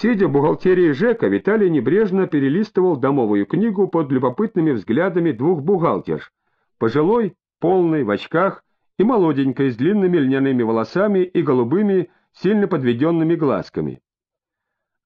Сидя в бухгалтерии ЖЭКа, Виталий небрежно перелистывал домовую книгу под любопытными взглядами двух бухгалтерш, пожилой, полный, в очках, и молоденькой, с длинными льняными волосами и голубыми, сильно подведенными глазками.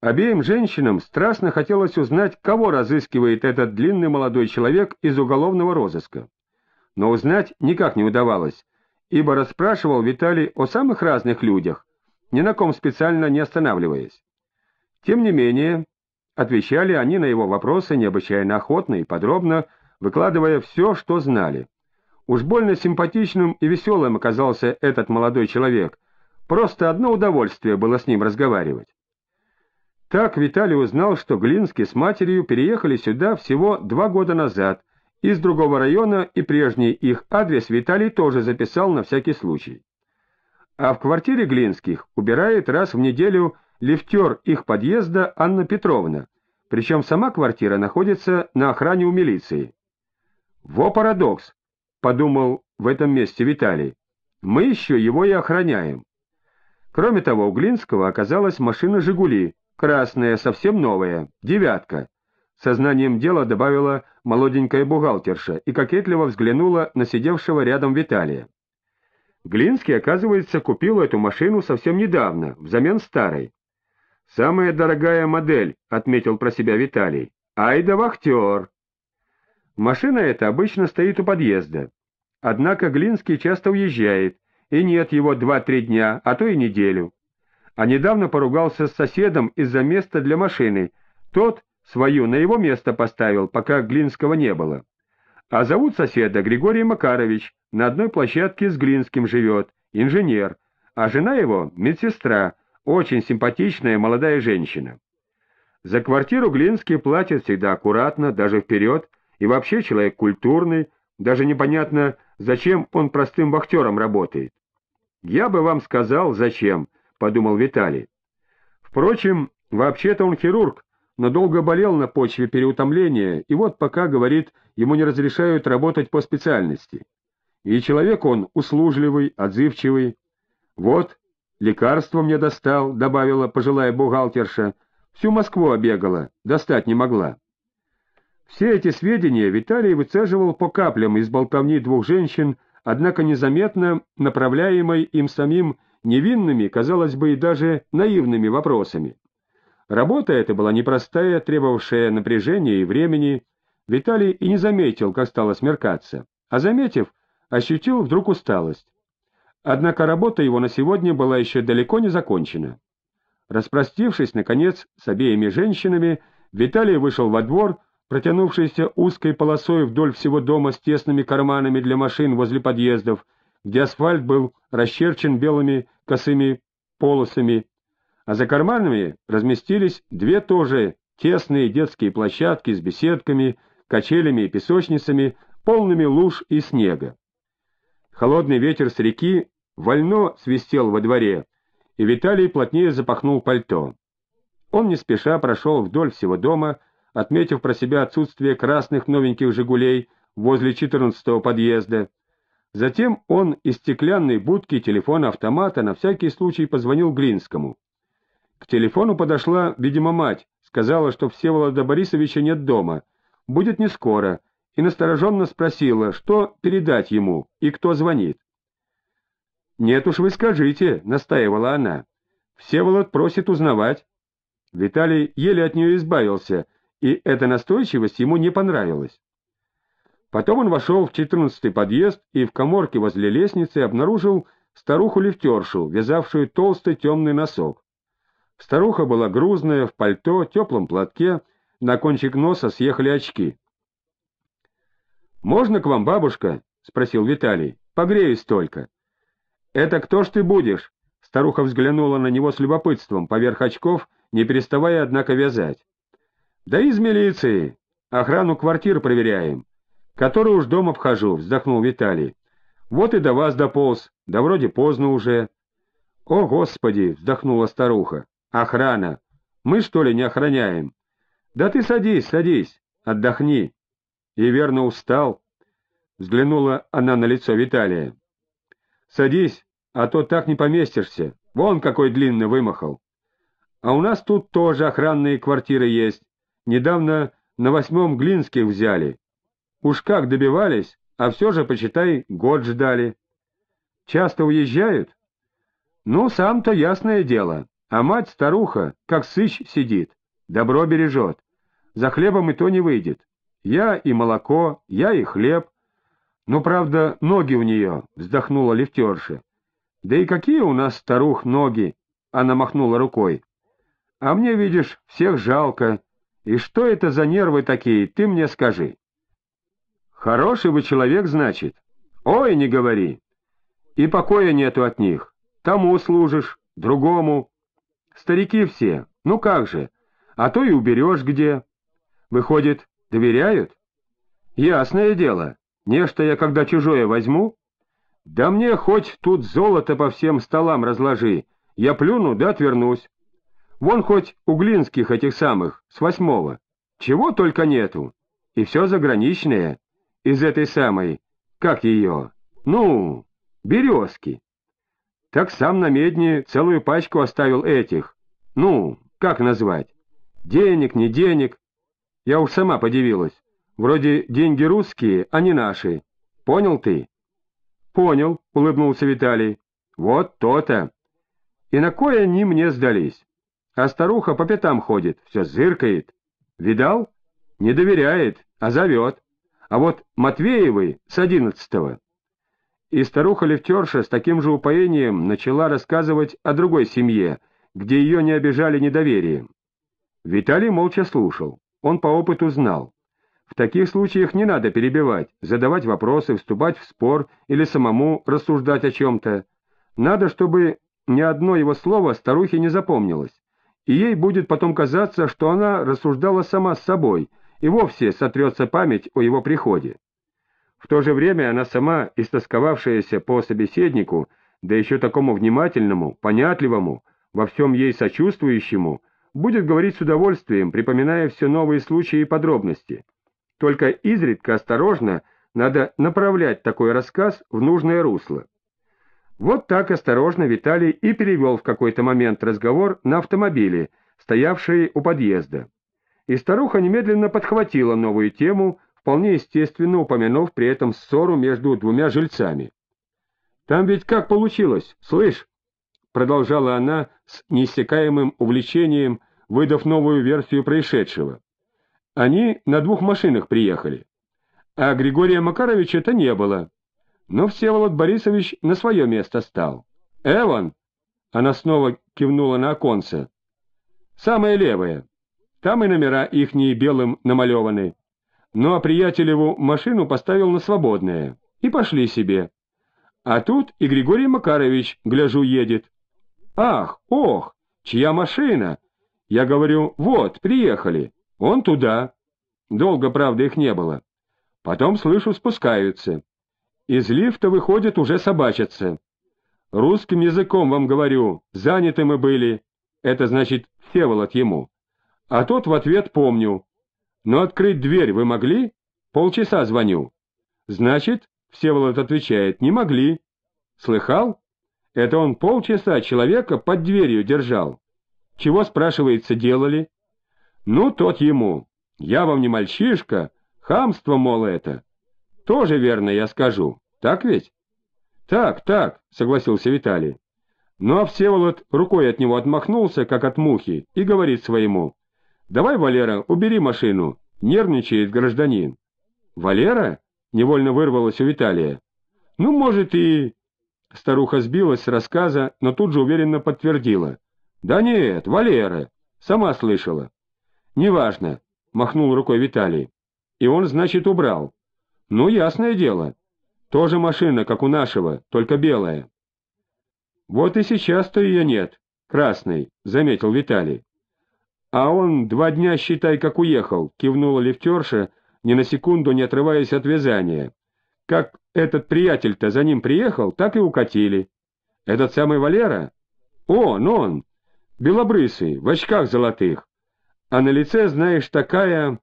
Обеим женщинам страстно хотелось узнать, кого разыскивает этот длинный молодой человек из уголовного розыска. Но узнать никак не удавалось, ибо расспрашивал Виталий о самых разных людях, ни на ком специально не останавливаясь. Тем не менее, отвечали они на его вопросы необычайно охотно и подробно, выкладывая все, что знали. Уж больно симпатичным и веселым оказался этот молодой человек, просто одно удовольствие было с ним разговаривать. Так Виталий узнал, что Глинский с матерью переехали сюда всего два года назад, из другого района, и прежний их адрес Виталий тоже записал на всякий случай. А в квартире Глинских убирает раз в неделю лифтер их подъезда Анна Петровна, причем сама квартира находится на охране у милиции. «Во парадокс!» — подумал в этом месте Виталий. «Мы еще его и охраняем». Кроме того, у Глинского оказалась машина «Жигули», красная, совсем новая, девятка. Сознанием дела добавила молоденькая бухгалтерша и кокетливо взглянула на сидевшего рядом Виталия. Глинский, оказывается, купил эту машину совсем недавно, взамен старой. «Самая дорогая модель», — отметил про себя Виталий. «Ай да вахтер!» Машина эта обычно стоит у подъезда. Однако Глинский часто уезжает, и нет его два-три дня, а то и неделю. А недавно поругался с соседом из-за места для машины. Тот свою на его место поставил, пока Глинского не было. А зовут соседа Григорий Макарович, на одной площадке с Глинским живет, инженер, а жена его — медсестра, очень симпатичная молодая женщина. За квартиру Глинский платит всегда аккуратно, даже вперед, и вообще человек культурный, даже непонятно, зачем он простым вахтером работает. «Я бы вам сказал, зачем», — подумал Виталий. Впрочем, вообще-то он хирург, но долго болел на почве переутомления, и вот пока, говорит, ему не разрешают работать по специальности. И человек он услужливый, отзывчивый. Вот, Лекарство мне достал, — добавила пожилая бухгалтерша. Всю Москву обегала, достать не могла. Все эти сведения Виталий выцеживал по каплям из болтовни двух женщин, однако незаметно направляемой им самим невинными, казалось бы, и даже наивными вопросами. Работа эта была непростая, требовавшая напряжения и времени. Виталий и не заметил, как стало смеркаться, а заметив, ощутил вдруг усталость. Однако работа его на сегодня была еще далеко не закончена. Распростившись, наконец, с обеими женщинами, Виталий вышел во двор, протянувшийся узкой полосой вдоль всего дома с тесными карманами для машин возле подъездов, где асфальт был расчерчен белыми косыми полосами, а за карманами разместились две тоже тесные детские площадки с беседками, качелями и песочницами, полными луж и снега. Холодный ветер с реки вольно свистел во дворе, и Виталий плотнее запахнул пальто. Он не спеша прошел вдоль всего дома, отметив про себя отсутствие красных новеньких «Жигулей» возле четырнадцатого подъезда. Затем он из стеклянной будки телефона-автомата на всякий случай позвонил Глинскому. К телефону подошла, видимо, мать, сказала, что Всеволода Борисовича нет дома, будет не скоро, и настороженно спросила, что передать ему и кто звонит. «Нет уж вы скажите», — настаивала она. «Всеволод просит узнавать». Виталий еле от нее избавился, и эта настойчивость ему не понравилась. Потом он вошел в четырнадцатый подъезд и в коморке возле лестницы обнаружил старуху-лифтершу, вязавшую толстый темный носок. Старуха была грузная, в пальто, теплом платке, на кончик носа съехали очки. «Можно к вам, бабушка?» — спросил Виталий. «Погреюсь только». «Это кто ж ты будешь?» Старуха взглянула на него с любопытством, поверх очков, не переставая, однако, вязать. «Да из милиции. Охрану квартир проверяем. Который уж дом обхожу», — вздохнул Виталий. «Вот и до вас дополз, да вроде поздно уже». «О, Господи!» — вздохнула старуха. «Охрана! Мы, что ли, не охраняем?» «Да ты садись, садись, отдохни». И верно устал. Взглянула она на лицо Виталия. Садись, а то так не поместишься. Вон какой длинный вымахал. А у нас тут тоже охранные квартиры есть. Недавно на восьмом Глинских взяли. Уж как добивались, а все же, почитай, год ждали. Часто уезжают? Ну, сам-то ясное дело. А мать-старуха, как сыч сидит, добро бережет. За хлебом и то не выйдет. Я и молоко, я и хлеб. Ну, правда, ноги у нее, вздохнула лифтерша. Да и какие у нас, старух, ноги? Она махнула рукой. А мне, видишь, всех жалко. И что это за нервы такие, ты мне скажи. Хороший вы человек, значит? Ой, не говори. И покоя нету от них. Тому служишь, другому. Старики все, ну как же, а то и уберешь где. Выходит, доверяют? Ясное дело, нечто я когда чужое возьму. Да мне хоть тут золото по всем столам разложи, я плюну да отвернусь. Вон хоть углинских этих самых, с восьмого. Чего только нету. И все заграничное. Из этой самой, как ее, ну, березки. Так сам на медне целую пачку оставил этих. Ну, как назвать? Денег, не денег. Я уж сама подивилась. Вроде деньги русские, а не наши. Понял ты? Понял, улыбнулся Виталий. Вот то-то. И на кое они мне сдались? А старуха по пятам ходит, все зыркает. Видал? Не доверяет, а зовет. А вот Матвеевой с одиннадцатого. И старуха-лифтерша с таким же упоением начала рассказывать о другой семье, где ее не обижали недоверием. Виталий молча слушал. Он по опыту знал. В таких случаях не надо перебивать, задавать вопросы, вступать в спор или самому рассуждать о чем-то. Надо, чтобы ни одно его слово старухе не запомнилось, и ей будет потом казаться, что она рассуждала сама с собой, и вовсе сотрется память о его приходе. В то же время она сама, истосковавшаяся по собеседнику, да еще такому внимательному, понятливому, во всем ей сочувствующему, будет говорить с удовольствием, припоминая все новые случаи и подробности. Только изредка осторожно надо направлять такой рассказ в нужное русло. Вот так осторожно Виталий и перевел в какой-то момент разговор на автомобиле, стоявшие у подъезда. И старуха немедленно подхватила новую тему, вполне естественно упомянув при этом ссору между двумя жильцами. «Там ведь как получилось, слышь?» — продолжала она с неиссякаемым увлечением, выдав новую версию происшедшего. «Они на двух машинах приехали, а Григория Макаровича-то не было. Но Всеволод Борисович на свое место стал. «Эван!» — она снова кивнула на оконце. «Самое левое. Там и номера ихние белым намалеваны. Ну а приятелеву машину поставил на свободное. И пошли себе. А тут и Григорий Макарович, гляжу, едет. Ах, ох, чья машина? Я говорю, вот, приехали. Он туда. Долго, правда, их не было. Потом, слышу, спускаются. Из лифта выходят уже собачатся. Русским языком вам говорю, заняты мы были. Это значит Всеволод ему. А тот в ответ помню. Но открыть дверь вы могли? Полчаса звоню. Значит, Всеволод отвечает, не могли. Слыхал? Это он полчаса человека под дверью держал. Чего, спрашивается, делали? Ну, тот ему. Я вам не мальчишка, хамство, мол, это. Тоже верно, я скажу. Так ведь? Так, так, согласился Виталий. Ну а Всеволод рукой от него отмахнулся, как от мухи, и говорит своему. Давай, Валера, убери машину, нервничает гражданин. Валера? Невольно вырвалось у Виталия. Ну, может, и... Старуха сбилась с рассказа, но тут же уверенно подтвердила. Да нет, Валера, сама слышала. Неважно, махнул рукой Виталий. И он, значит, убрал. Ну, ясное дело. Тоже машина, как у нашего, только белая. Вот и сейчас-то ее нет, красный, заметил Виталий. А он два дня, считай, как уехал, кивнула лифтерша, ни на секунду не отрываясь от вязания. Как этот приятель-то за ним приехал, так и укатили. Этот самый Валера? Он, он, белобрысый, в очках золотых. А на лице, знаешь, такая,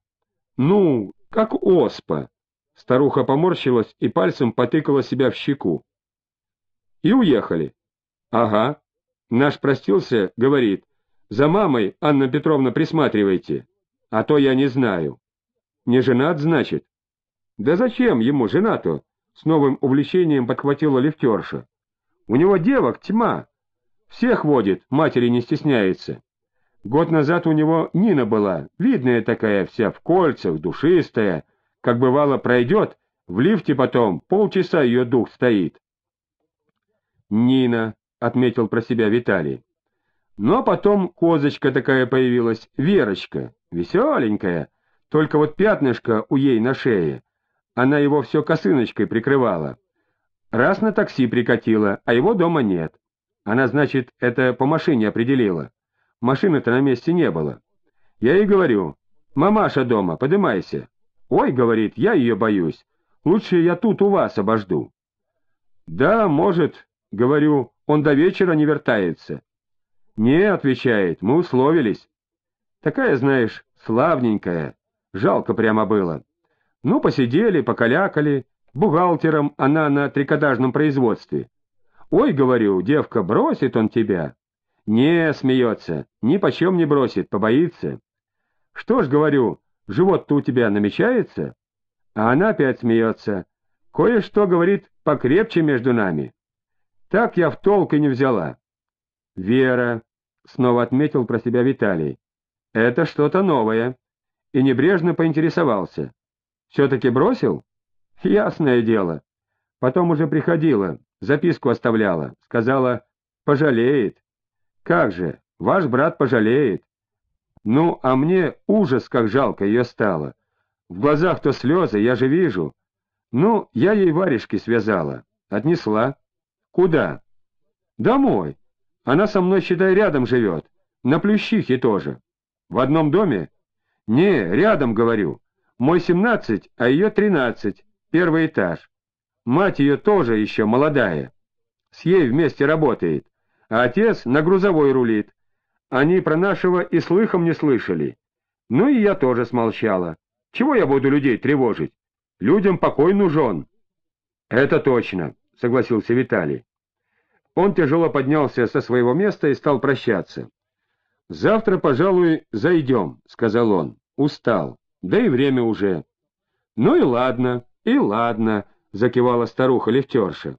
ну, как оспа. Старуха поморщилась и пальцем потыкала себя в щеку. И уехали. Ага. Наш простился, говорит, За мамой, Анна Петровна, присматривайте, а то я не знаю. Не женат, значит? Да зачем ему жена-то? С новым увлечением подхватила лифтерша. У него девок тьма. Всех водит, матери не стесняется. Год назад у него Нина была, видная такая вся, в кольцах, душистая. Как бывало, пройдет, в лифте потом полчаса ее дух стоит. «Нина», — отметил про себя Виталий. Но потом козочка такая появилась, Верочка, веселенькая, только вот пятнышко у ей на шее. Она его все косыночкой прикрывала. Раз на такси прикатила, а его дома нет. Она, значит, это по машине определила. Машины-то на месте не было. Я ей говорю, «Мамаша дома, подымайся». «Ой», — говорит, — «я ее боюсь. Лучше я тут у вас обожду». «Да, может», — говорю, — «он до вечера не вертается». «Не», — отвечает, — «мы условились». Такая, знаешь, славненькая. Жалко прямо было. Ну, посидели, покалякали. Бухгалтером она на трикотажном производстве. «Ой, — говорю, — девка, бросит он тебя». «Не», — смеется, — «ни почем не бросит, побоится». «Что ж, — говорю, — живот-то у тебя намечается?» А она опять смеется. «Кое-что, — говорит, — покрепче между нами». Так я в толк и не взяла. «Вера», — снова отметил про себя Виталий, — «это что-то новое». И небрежно поинтересовался. «Все-таки бросил?» «Ясное дело. Потом уже приходила, записку оставляла, сказала, пожалеет. Как же, ваш брат пожалеет. Ну, а мне ужас, как жалко ее стало. В глазах-то слезы, я же вижу. Ну, я ей варежки связала, отнесла. Куда? Домой. Она со мной, считай, рядом живет, на Плющихе тоже. В одном доме? Не, рядом, говорю. Мой семнадцать, а ее тринадцать, первый этаж. Мать ее тоже еще молодая. С ей вместе работает а отец на грузовой рулит. Они про нашего и слыхом не слышали. Ну и я тоже смолчала. Чего я буду людей тревожить? Людям покой нужен. — Это точно, — согласился Виталий. Он тяжело поднялся со своего места и стал прощаться. — Завтра, пожалуй, зайдем, — сказал он. — Устал. Да и время уже. — Ну и ладно, и ладно, — закивала старуха-лифтерша.